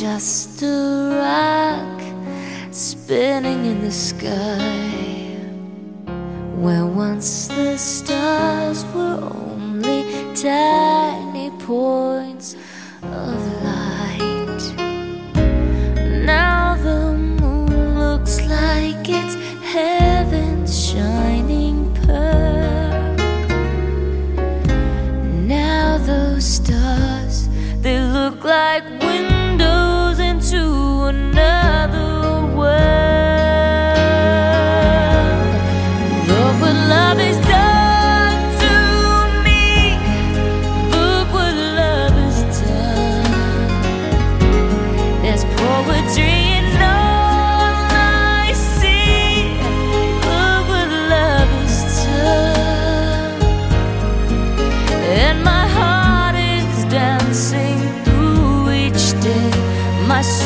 just a rock spinning in the sky. Where once the stars were only tiny points of light. Now the moon looks like it's heaven's shining pearl. Now those stars, they look like windows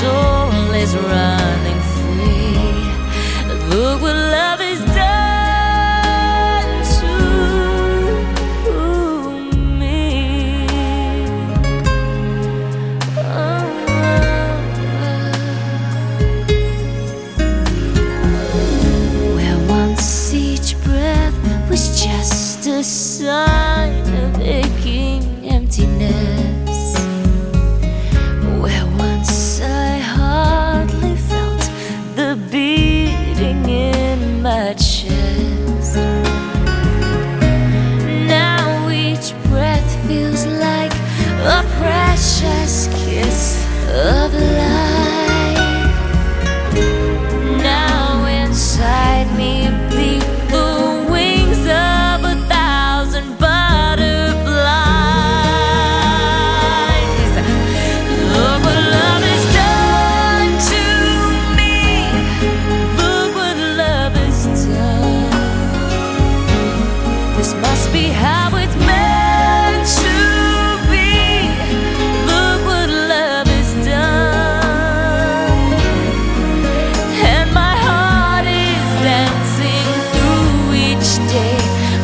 soul is running free. Look what love has done to me. Where once each breath was just a sign precious kiss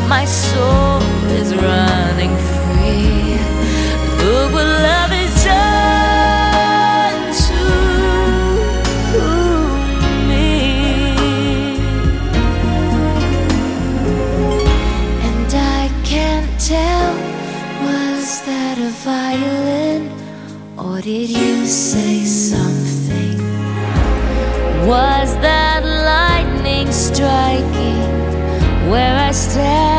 My soul is running free. Look what love is done to me. And I can't tell, was that a violin? Or did you say something? Was that lightning striking where I stand?